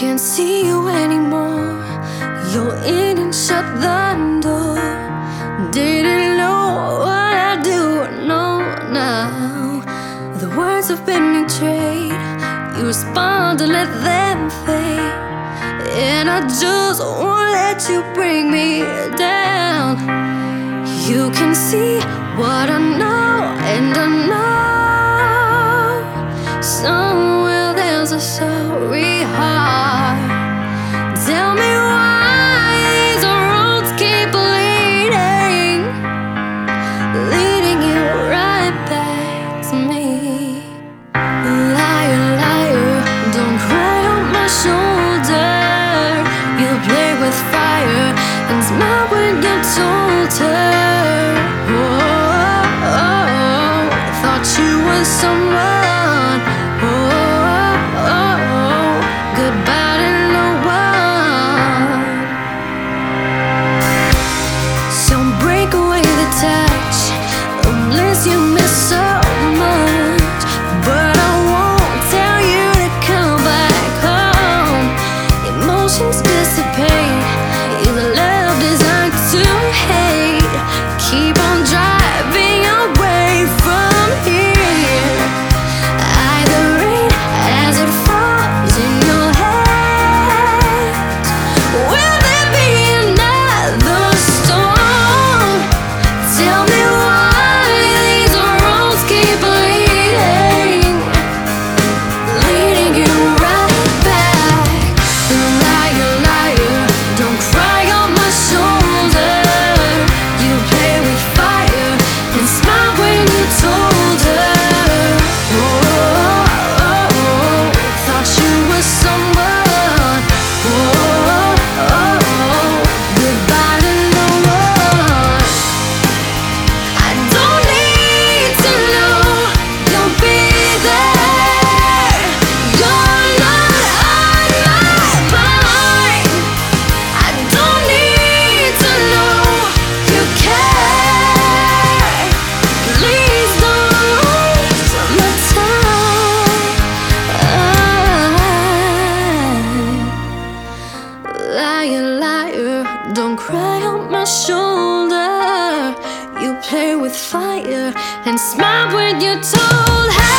can't see you anymore. You're in and shut the door. Didn't know what I do, know now. The words have been betrayed. You respond to let them fade. And I just won't let you bring me down. You can see what I know, and I know somewhere a sorry heart. Tell me why these roads keep leading, leading you right back to me. Liar, liar, don't cry on my shoulder. You play with fire and smile when you. Oh, oh, oh, thought you were someone. Oh, cry on my shoulder. You play with fire and smile when you told her.